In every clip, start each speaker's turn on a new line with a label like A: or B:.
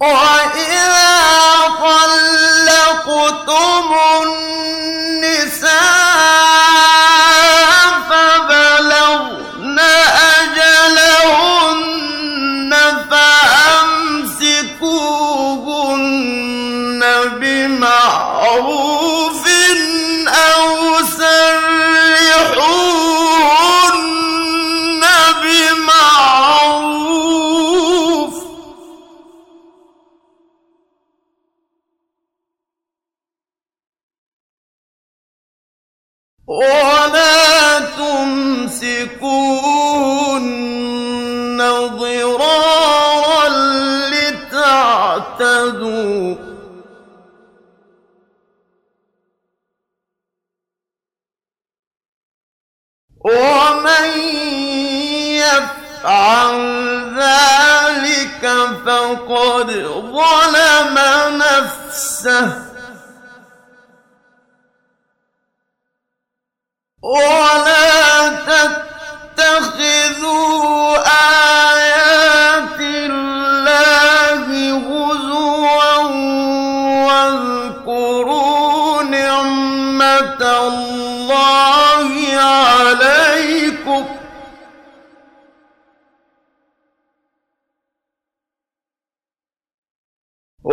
A: Oh, I إن ضرارا لتعتدوا ومن يفعل ذلك فقد ظلم نفسه ولا تتخذوا Oh,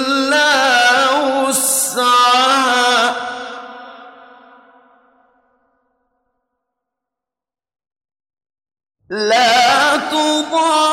A: لا تضار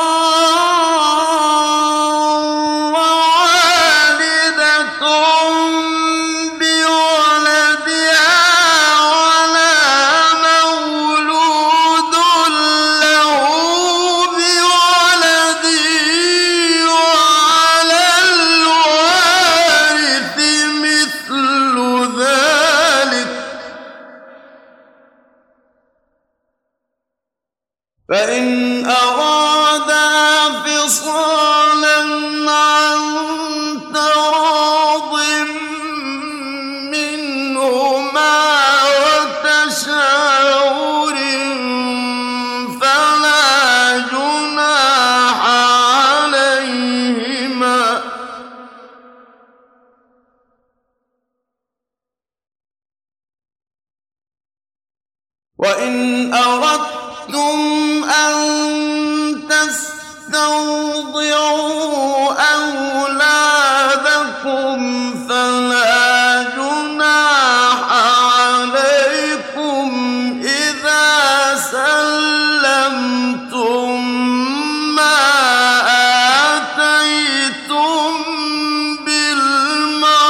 A: تسترضعوا أولادكم فلا جناح عليكم إذا سلمتم ما آتيتم بالمعروف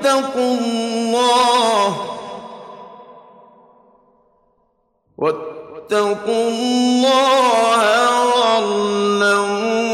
A: واتقوا الله. واتقوا الله واعلموا